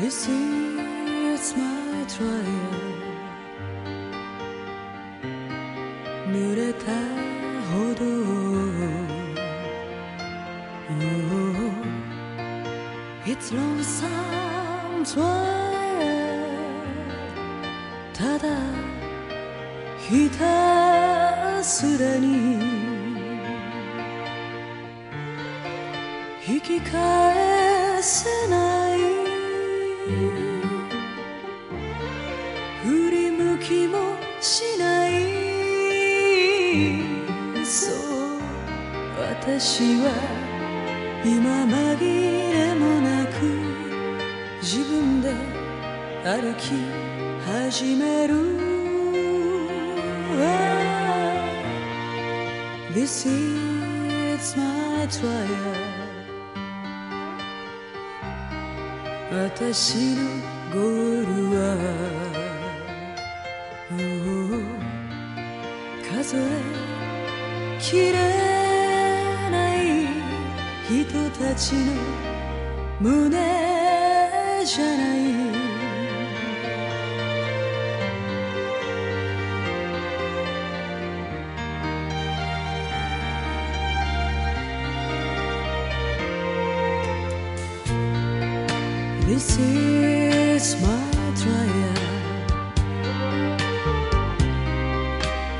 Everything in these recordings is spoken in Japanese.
This is my trial 濡れたほど oh, It's lonesome trial ただひたすらに引き返せない振り向きもしないそう私は今紛れもなく自分で歩き始める This is my trial 私のゴールは、数えきれない人たちの胸じゃない This is my trial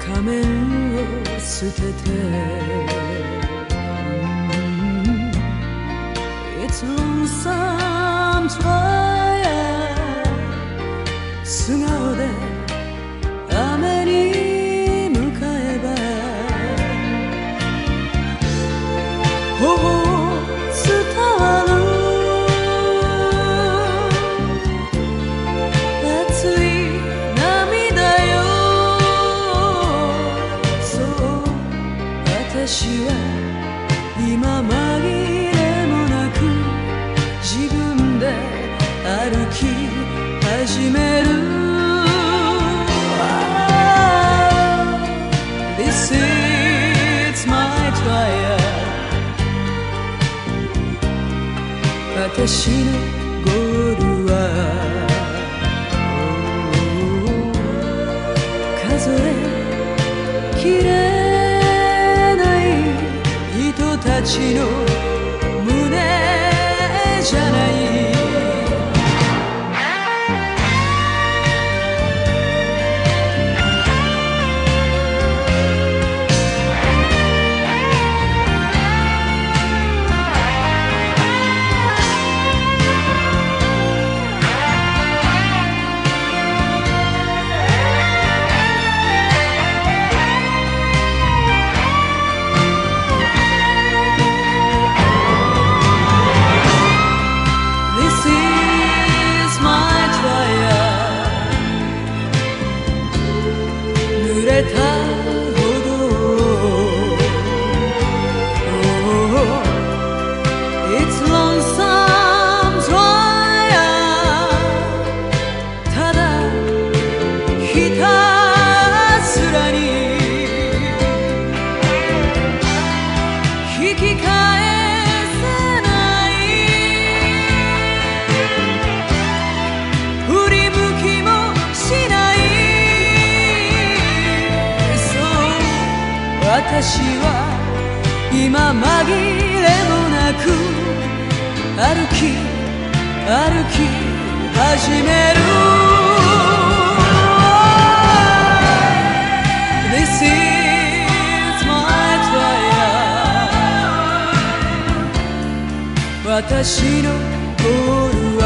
仮面を捨私は今紛れもなく自分で歩き始める。This is my trial. 私のゴールは。数えきれ人たちの私は今紛れもなく歩き歩き始める。私のゴールは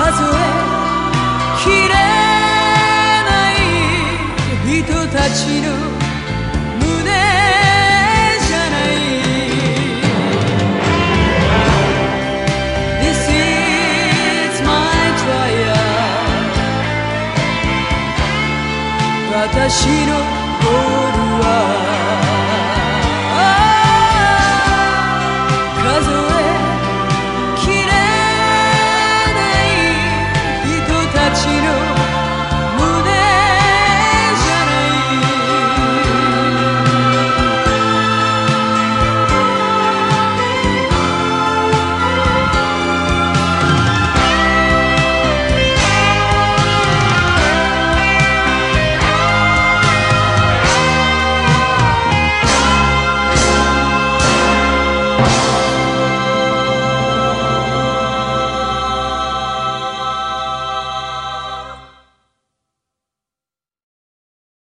数えきれない人たちの胸じゃない。This is my trial 私の